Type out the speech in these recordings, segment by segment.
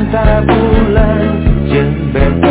antara bulan jember.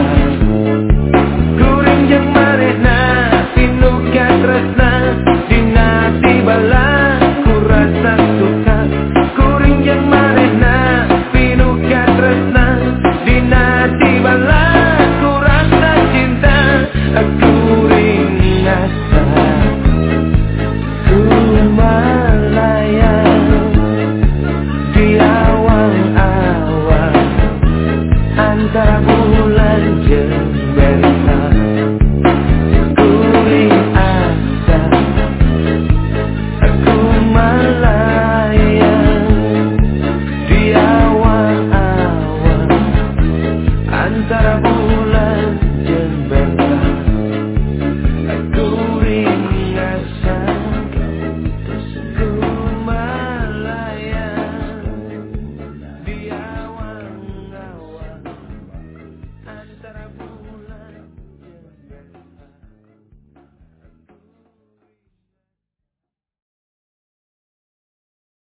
again very nice.